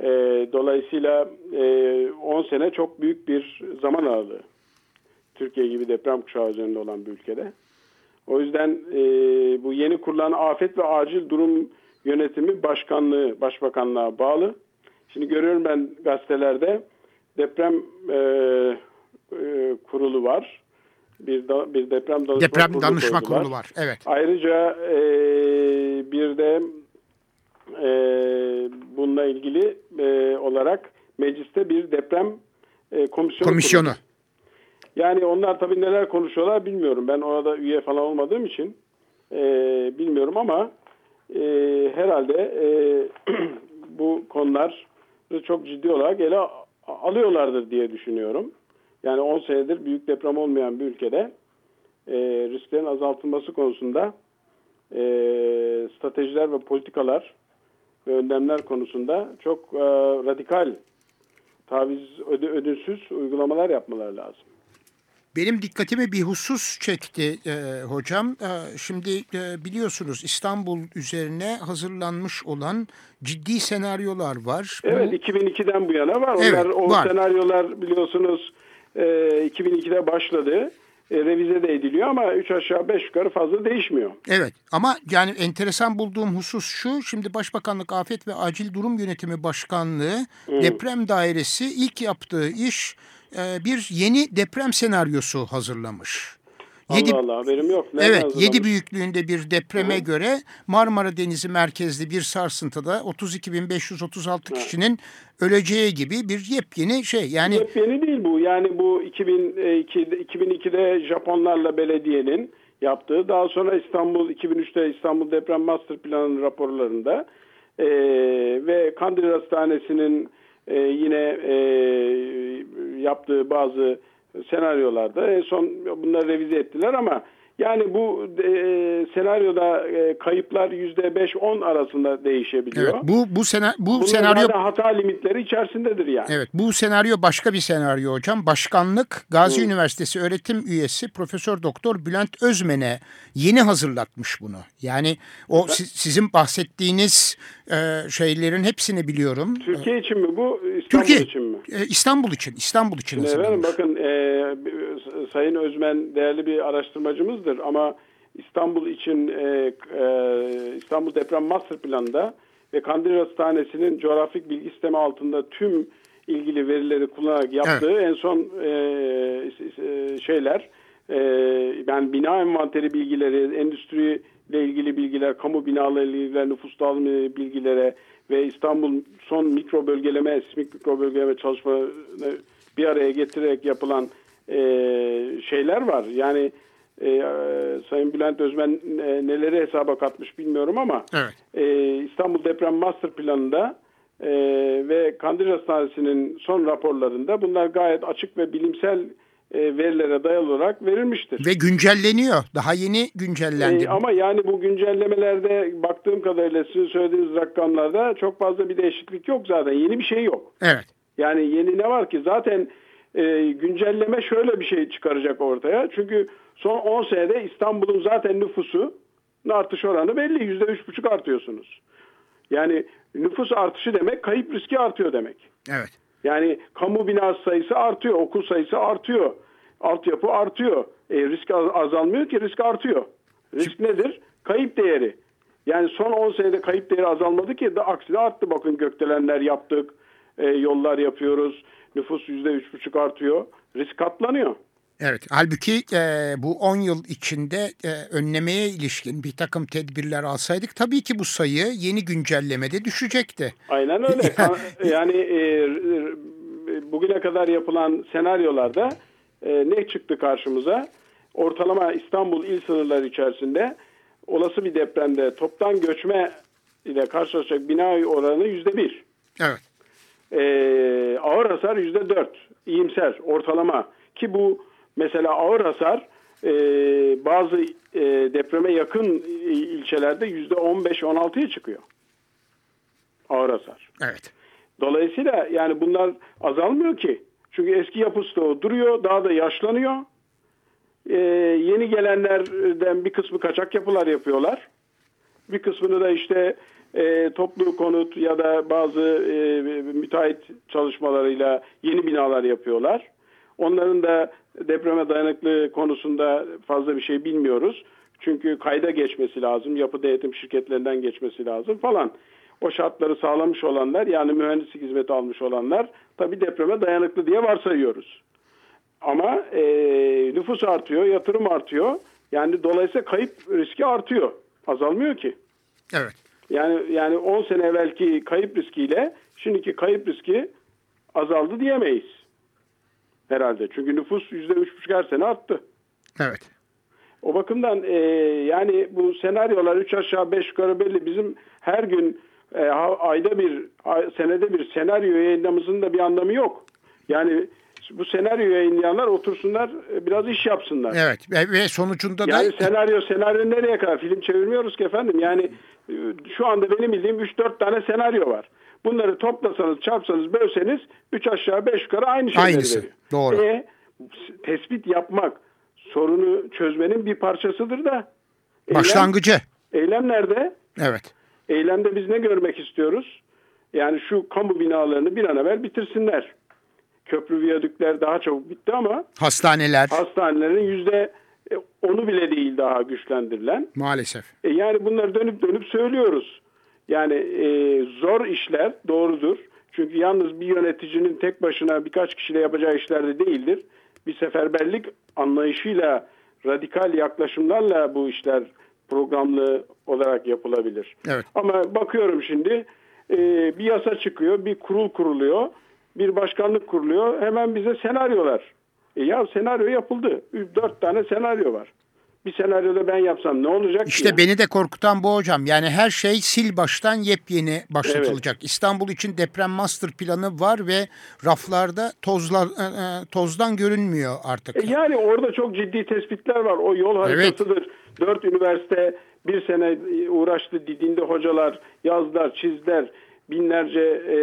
E, dolayısıyla e, 10 sene çok büyük bir zaman aralığı. Türkiye gibi deprem kuşağı üzerinde olan bir ülkede. O yüzden e, bu yeni kurulan afet ve acil durum yönetimi başkanlığı, başbakanlığa bağlı. Şimdi görüyorum ben gazetelerde deprem e, e, kurulu var. Bir, da, bir deprem danışma, deprem kurulu, danışma kurulu var. Evet. Ayrıca e, bir de e, bununla ilgili e, olarak mecliste bir deprem e, komisyonu. Komisyonu. Kuruldu. Yani onlar tabii neler konuşuyorlar bilmiyorum. Ben orada üye falan olmadığım için e, bilmiyorum ama e, herhalde e, [CLEARS THROAT] bu konular çok ciddi olarak ele alıyorlardır diye düşünüyorum. Yani 10 senedir büyük deprem olmayan bir ülkede e, risklerin azaltılması konusunda e, stratejiler ve politikalar ve önlemler konusunda çok e, radikal, taviz ödü, ödünsüz uygulamalar yapmaları lazım. Benim dikkatimi bir husus çekti e, hocam. E, şimdi e, biliyorsunuz İstanbul üzerine hazırlanmış olan ciddi senaryolar var. Evet bu... 2002'den bu yana var. Onlar, evet, o var. senaryolar biliyorsunuz e, 2002'de başladı e, revize de ediliyor ama 3 aşağı 5 yukarı fazla değişmiyor. Evet ama yani enteresan bulduğum husus şu. Şimdi Başbakanlık Afet ve Acil Durum Yönetimi Başkanlığı hmm. deprem dairesi ilk yaptığı iş e, bir yeni deprem senaryosu hazırlamış. Allah Allah haberim yok. Nereden evet 7 büyüklüğünde bir depreme Hı. göre Marmara Denizi merkezli bir sarsıntıda 32.536 kişinin öleceği gibi bir yepyeni şey. Yani Yepyeni değil bu. Yani bu 2002, 2002'de Japonlarla belediyenin yaptığı daha sonra İstanbul 2003'te İstanbul Deprem Master Planı'nın raporlarında e, ve Kandil Hastanesi'nin e, yine e, yaptığı bazı senaryolarda. En son bunları revize ettiler ama yani bu e, senaryoda e, kayıplar yüzde 5-10 arasında değişebiliyor. Evet, bu bu sena bu Bunlar senaryo hata limitleri içerisindedir yani. Evet, bu senaryo başka bir senaryo hocam. Başkanlık Gazi Hı. Üniversitesi öğretim üyesi Profesör Doktor Bülent Özmen'e yeni hazırlatmış bunu. Yani o evet. si, sizin bahsettiğiniz e, şeylerin hepsini biliyorum. Türkiye için mi bu? İstanbul Türkiye, için mi? E, İstanbul için. İstanbul için. Efendim bakın e, Sayın Özmen değerli bir araştırmacımızdır ama İstanbul için e, e, İstanbul Deprem Master Planı'nda ve Kandil Hastanesi'nin coğrafik bilgi sistemi altında tüm ilgili verileri kullanarak yaptığı evet. en son e, e, şeyler e, yani bina envanteri bilgileri, endüstri ile ilgili bilgiler, kamu binalarıyla ilgili nüfus dağılımı bilgilere ve İstanbul son mikro bölgeleme, sismik mikro bölgeleme çalışmalarını bir araya getirerek yapılan e, şeyler var. Yani e, Sayın Bülent Özmen e, neleri hesaba katmış bilmiyorum ama evet. e, İstanbul Deprem Master Planı'nda e, ve Kandil Hastanesi'nin son raporlarında bunlar gayet açık ve bilimsel e, verilere dayalı olarak verilmiştir. Ve güncelleniyor. Daha yeni güncellendi. E, ama yani bu güncellemelerde baktığım kadarıyla sizin söylediğiniz rakamlarda çok fazla bir değişiklik yok zaten. Yeni bir şey yok. Evet. Yani yeni ne var ki? Zaten e, güncelleme şöyle bir şey çıkaracak ortaya. Çünkü son 10 senede İstanbul'un zaten nüfusu artış oranı belli. %3,5 artıyorsunuz. Yani nüfus artışı demek kayıp riski artıyor demek. Evet. Yani kamu binası sayısı artıyor, okul sayısı artıyor, altyapı artıyor. E, risk azalmıyor ki risk artıyor. Risk nedir? Kayıp değeri. Yani son 10 senede kayıp değeri azalmadı ki de aksine arttı. Bakın gökdelenler yaptık, e, yollar yapıyoruz, nüfus %3,5 artıyor, risk katlanıyor. Evet, halbuki e, bu 10 yıl içinde e, önlemeye ilişkin bir takım tedbirler alsaydık tabii ki bu sayı yeni güncellemede düşecekti. Aynen öyle. [LAUGHS] yani e, bugüne kadar yapılan senaryolarda e, ne çıktı karşımıza? Ortalama İstanbul il sınırları içerisinde olası bir depremde toptan göçme ile karşılaşacak bina oranı yüzde bir. Evet. E, ağır hasar yüzde dört. İyimser, ortalama. Ki bu Mesela ağır hasar e, bazı e, depreme yakın ilçelerde yüzde 15-16'ya çıkıyor. Ağır hasar. Evet. Dolayısıyla yani bunlar azalmıyor ki. Çünkü eski yapı stoğu duruyor, daha da yaşlanıyor. Ee, yeni gelenlerden bir kısmı kaçak yapılar yapıyorlar. Bir kısmını da işte e, toplu konut ya da bazı e, müteahhit çalışmalarıyla yeni binalar yapıyorlar. Onların da depreme dayanıklı konusunda fazla bir şey bilmiyoruz. Çünkü kayda geçmesi lazım, yapı denetim şirketlerinden geçmesi lazım falan. O şartları sağlamış olanlar yani mühendislik hizmeti almış olanlar tabii depreme dayanıklı diye varsayıyoruz. Ama e, nüfus artıyor, yatırım artıyor. Yani dolayısıyla kayıp riski artıyor. Azalmıyor ki. Evet. Yani yani 10 sene evvelki kayıp riskiyle şimdiki kayıp riski azaldı diyemeyiz herhalde. Çünkü nüfus yüzde üç buçuk her sene arttı. Evet. O bakımdan e, yani bu senaryolar üç aşağı beş yukarı belli. Bizim her gün e, ayda bir, senede bir senaryo yayınlamamızın da bir anlamı yok. Yani bu senaryo yayınlayanlar otursunlar e, biraz iş yapsınlar. Evet ve, sonucunda yani da... senaryo senaryo nereye kadar? Film çevirmiyoruz ki efendim. Yani şu anda benim bildiğim 3-4 tane senaryo var. Bunları toplasanız, çarpsanız, bölseniz 3 aşağı 5 yukarı aynı şeyleri Aynısı. veriyor. Doğru. E, tespit yapmak sorunu çözmenin bir parçasıdır da. Eylem, Başlangıcı. Eylem nerede? Evet. Eylemde biz ne görmek istiyoruz? Yani şu kamu binalarını bir an evvel bitirsinler. Köprü viyadükler daha çabuk bitti ama hastaneler hastanelerin yüzde onu bile değil daha güçlendirilen. Maalesef. E yani bunları dönüp dönüp söylüyoruz. Yani e, zor işler doğrudur. Çünkü yalnız bir yöneticinin tek başına birkaç kişiyle yapacağı işler de değildir. Bir seferberlik anlayışıyla, radikal yaklaşımlarla bu işler programlı olarak yapılabilir. Evet. Ama bakıyorum şimdi e, bir yasa çıkıyor, bir kurul kuruluyor, bir başkanlık kuruluyor. Hemen bize senaryolar. E ya senaryo yapıldı. Dört tane senaryo var bir senaryoda ben yapsam ne olacak İşte ki? beni de korkutan bu hocam. Yani her şey sil baştan yepyeni başlatılacak. Evet. İstanbul için deprem master planı var ve raflarda tozlar e, e, tozdan görünmüyor artık. E yani orada çok ciddi tespitler var. O yol haritasıdır. Evet. Dört üniversite bir sene uğraştı. Didinde hocalar yazdılar, çizdiler binlerce e,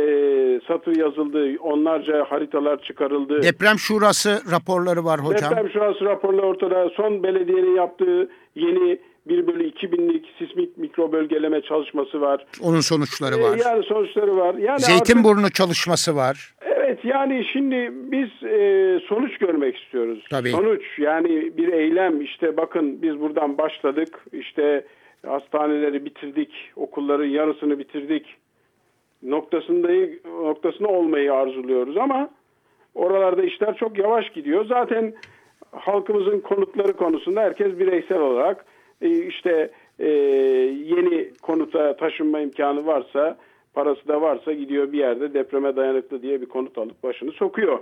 satır yazıldı, onlarca haritalar çıkarıldı. Deprem şurası raporları var hocam. Deprem şurası raporları ortada. Son belediyenin yaptığı yeni 1 bölü 2000'lik sismik mikro bölgeleme çalışması var. Onun sonuçları var. E, yani sonuçları var. Yani Zeytinburnu artık, çalışması var. Evet yani şimdi biz e, sonuç görmek istiyoruz. Tabii. Sonuç yani bir eylem işte bakın biz buradan başladık işte hastaneleri bitirdik, okulların yarısını bitirdik noktasında noktasında olmayı arzuluyoruz ama oralarda işler çok yavaş gidiyor. Zaten halkımızın konutları konusunda herkes bireysel olarak e, işte e, yeni konuta taşınma imkanı varsa parası da varsa gidiyor bir yerde depreme dayanıklı diye bir konut alıp başını sokuyor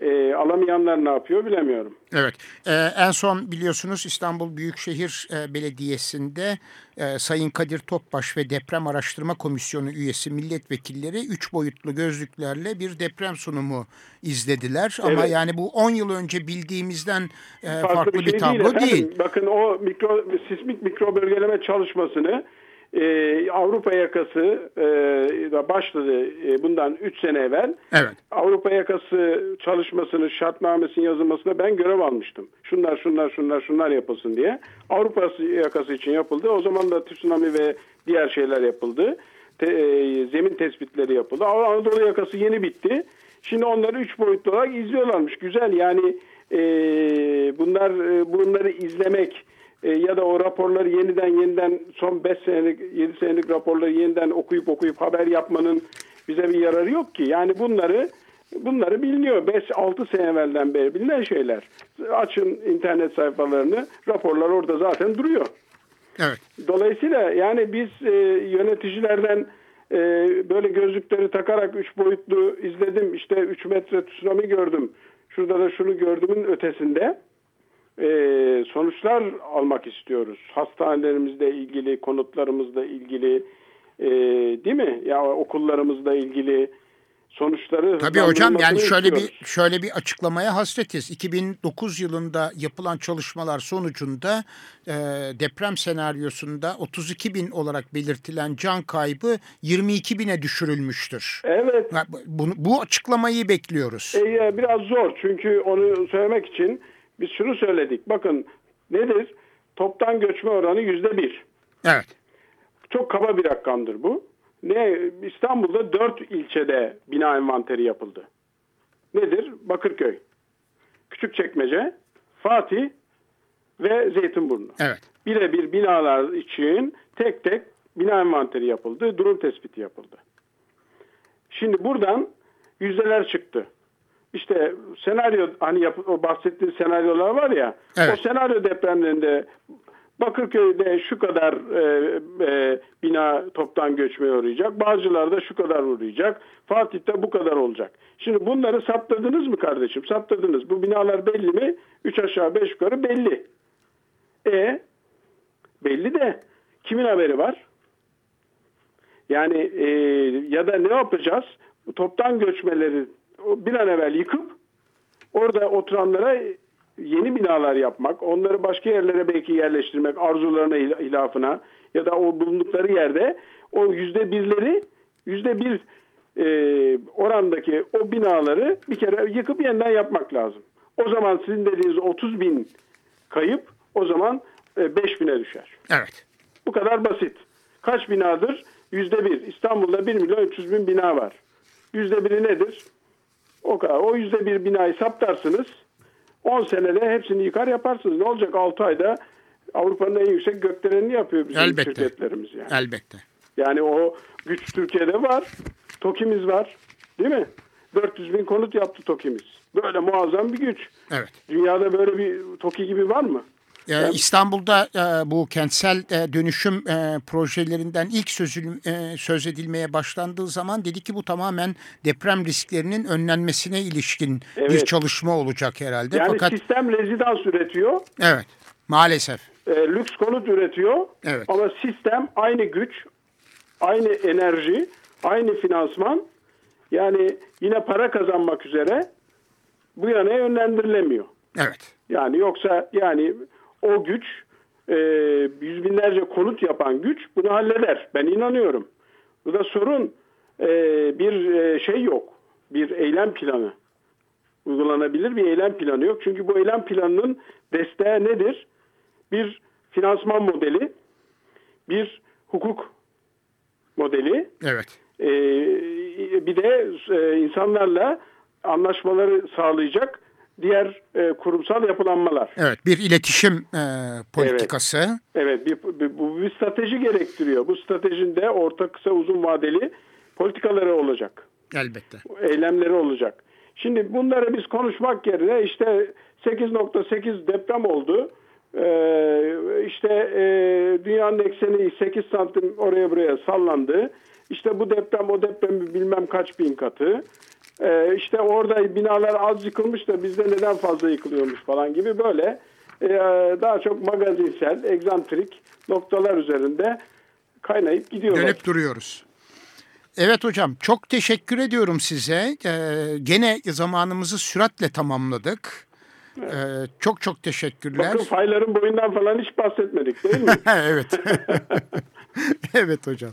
e, alamayanlar ne yapıyor bilemiyorum. Evet e, en son biliyorsunuz İstanbul Büyükşehir e, Belediyesi'nde e, Sayın Kadir Topbaş ve Deprem Araştırma Komisyonu üyesi milletvekilleri üç boyutlu gözlüklerle bir deprem sunumu izlediler. Evet. Ama yani bu 10 yıl önce bildiğimizden e, farklı, farklı bir, şey bir tablo değil, değil. Bakın o mikro, sismik mikro bölgeleme çalışmasını e, Avrupa yakası e, başladı e, bundan 3 sene evvel. Evet. Avrupa yakası çalışmasını, şartnamesinin yazılmasına ben görev almıştım. Şunlar, şunlar, şunlar, şunlar yapılsın diye. Avrupa yakası için yapıldı. O zaman da tsunami ve diğer şeyler yapıldı. Te, e, zemin tespitleri yapıldı. Anadolu yakası yeni bitti. Şimdi onları üç boyutlu olarak izliyorlarmış. Güzel yani e, bunlar e, bunları izlemek e, ya da o raporları yeniden yeniden son 5 senelik 7 senelik raporları yeniden okuyup okuyup haber yapmanın bize bir yararı yok ki. Yani bunları bunları biliniyor. 5-6 sene evvelden beri bilinen şeyler. Açın internet sayfalarını raporlar orada zaten duruyor. Evet. Dolayısıyla yani biz e, yöneticilerden e, böyle gözlükleri takarak üç boyutlu izledim işte 3 metre tsunami gördüm şurada da şunu gördümün ötesinde e, sonuçlar almak istiyoruz. Hastanelerimizle ilgili, konutlarımızla ilgili, e, değil mi? Ya okullarımızla ilgili sonuçları Tabii hocam yani şöyle istiyoruz. bir şöyle bir açıklamaya hasretiz. 2009 yılında yapılan çalışmalar sonucunda e, deprem senaryosunda 32 bin olarak belirtilen can kaybı 22 bine düşürülmüştür. Evet. Bu, bu açıklamayı bekliyoruz. E, biraz zor çünkü onu söylemek için biz şunu söyledik. Bakın nedir? Toptan göçme oranı yüzde bir. Evet. Çok kaba bir rakamdır bu. Ne İstanbul'da dört ilçede bina envanteri yapıldı. Nedir? Bakırköy, Küçükçekmece, Fatih ve Zeytinburnu. Evet. Birebir binalar için tek tek bina envanteri yapıldı, durum tespiti yapıldı. Şimdi buradan yüzdeler çıktı işte senaryo hani yap, o bahsettiğim senaryolar var ya evet. o senaryo depremlerinde Bakırköy'de şu kadar e, e, bina toptan göçmeye uğrayacak. Bazılarda şu kadar uğrayacak. Fatih'te bu kadar olacak. Şimdi bunları saptırdınız mı kardeşim? Saptırdınız. Bu binalar belli mi? Üç aşağı beş yukarı belli. E belli de kimin haberi var? Yani e, ya da ne yapacağız? Toptan göçmeleri bir an evvel yıkıp orada oturanlara yeni binalar yapmak, onları başka yerlere belki yerleştirmek arzularına hilafına ya da o bulundukları yerde o yüzde birleri yüzde bir e, orandaki o binaları bir kere yıkıp yeniden yapmak lazım. O zaman sizin dediğiniz 30 bin kayıp o zaman e, 5 bine düşer. Evet. Bu kadar basit. Kaç binadır? Yüzde bir. İstanbul'da 1 milyon 300 bin bina var. Yüzde biri nedir? O kadar. O yüzde bir binayı saptarsınız. 10 senede hepsini yıkar yaparsınız. Ne olacak 6 ayda Avrupa'nın en yüksek gökdelenini yapıyor bizim Elbette. şirketlerimiz yani. Elbette. Yani o güç Türkiye'de var. TOKİ'miz var. Değil mi? 400 bin konut yaptı TOKİ'miz. Böyle muazzam bir güç. Evet. Dünyada böyle bir TOKİ gibi var mı? Ee, İstanbul'da e, bu kentsel e, dönüşüm e, projelerinden ilk sözül, e, söz edilmeye başlandığı zaman dedi ki bu tamamen deprem risklerinin önlenmesine ilişkin bir Evet. çalışma olacak herhalde. Yani Fakat sistem rezidans üretiyor. evet maalesef e, lüks konut üretiyor. Evet. Ama sistem aynı güç, aynı enerji, aynı finansman. Yani yine para kazanmak üzere bu yana yönlendirilemiyor. evet Yani yoksa yani o güç e, yüz binlerce konut yapan güç bunu halleder. Ben inanıyorum. Bu da sorun e, bir e, şey yok. Bir eylem planı. Uygulanabilir bir eylem planı yok. Çünkü bu eylem planının desteği nedir? Bir finansman modeli, bir hukuk modeli, evet e, bir de e, insanlarla anlaşmaları sağlayacak diğer e, kurumsal yapılanmalar. evet bir iletişim e, politikası Evet bir, bir- bu bir strateji gerektiriyor. Bu stratejinin de orta kısa uzun vadeli politikaları olacak. elbette. Eylemleri olacak. Şimdi bunları biz konuşmak yerine işte 8.8 deprem oldu. Ee, işte e, dünyanın ekseni 8 santim oraya buraya sallandı. İşte bu deprem o depremi bilmem kaç bin katı. Ee, işte orada binalar az yıkılmış da bizde neden fazla yıkılıyormuş falan gibi böyle e, daha çok magazinsel, egzantrik noktalar üzerinde kaynayıp gidiyorlar. Dönüp duruyoruz. Evet hocam çok teşekkür ediyorum size. Ee, gene zamanımızı süratle tamamladık. Ee, çok çok teşekkürler. Bakın fayların boyundan falan hiç bahsetmedik değil mi? [LAUGHS] evet. [LAUGHS] [LAUGHS] evet hocam.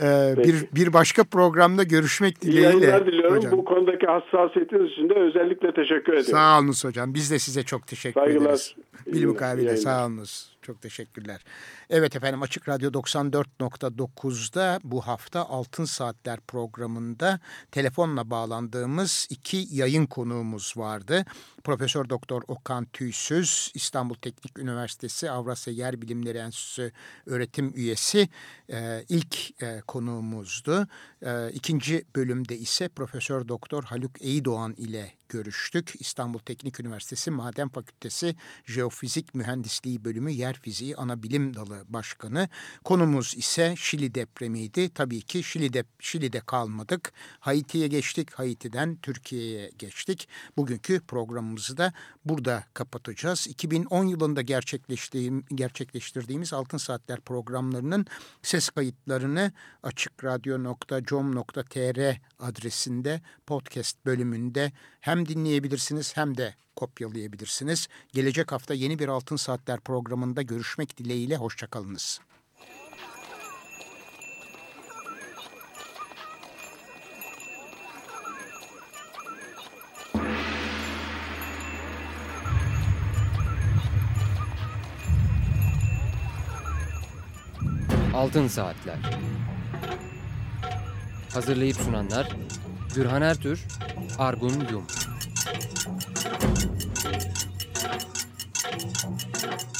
Ee, bir, bir başka programda görüşmek İyi dileğiyle. yayınlar diliyorum. hocam. Bu konudaki hassasiyetiniz için de özellikle teşekkür ediyorum. Sağ olunuz hocam. Biz de size çok teşekkür Saygılar. ederiz. İyi Bir günler, iyi mukabele yayınlar. sağ olunuz. Çok teşekkürler. Evet efendim Açık Radyo 94.9'da bu hafta Altın Saatler programında telefonla bağlandığımız iki yayın konuğumuz vardı. Profesör Doktor Okan Tüysüz, İstanbul Teknik Üniversitesi Avrasya Yer Bilimleri Enstitüsü öğretim üyesi e, ilk e, konuğumuzdu. E, ikinci bölümde ise Profesör Doktor Haluk Eydoğan ile görüştük. İstanbul Teknik Üniversitesi Maden Fakültesi Jeofizik Mühendisliği Bölümü Yer Fiziği Ana Bilim Dalı Başkanı. Konumuz ise Şili depremiydi. Tabii ki Şili'de, Şili'de kalmadık. Haiti'ye geçtik. Haiti'den Türkiye'ye geçtik. Bugünkü programımızı da burada kapatacağız. 2010 yılında gerçekleştirdiğim, gerçekleştirdiğimiz Altın Saatler programlarının ses kayıtlarını açıkradyo.com.tr adresinde podcast bölümünde hem dinleyebilirsiniz hem de kopyalayabilirsiniz. Gelecek hafta yeni bir Altın Saatler programında görüşmek dileğiyle hoşçakalınız. Altın Saatler. Hazırlayıp sunanlar Gürhan Ertür, Argun Yum. Thank you.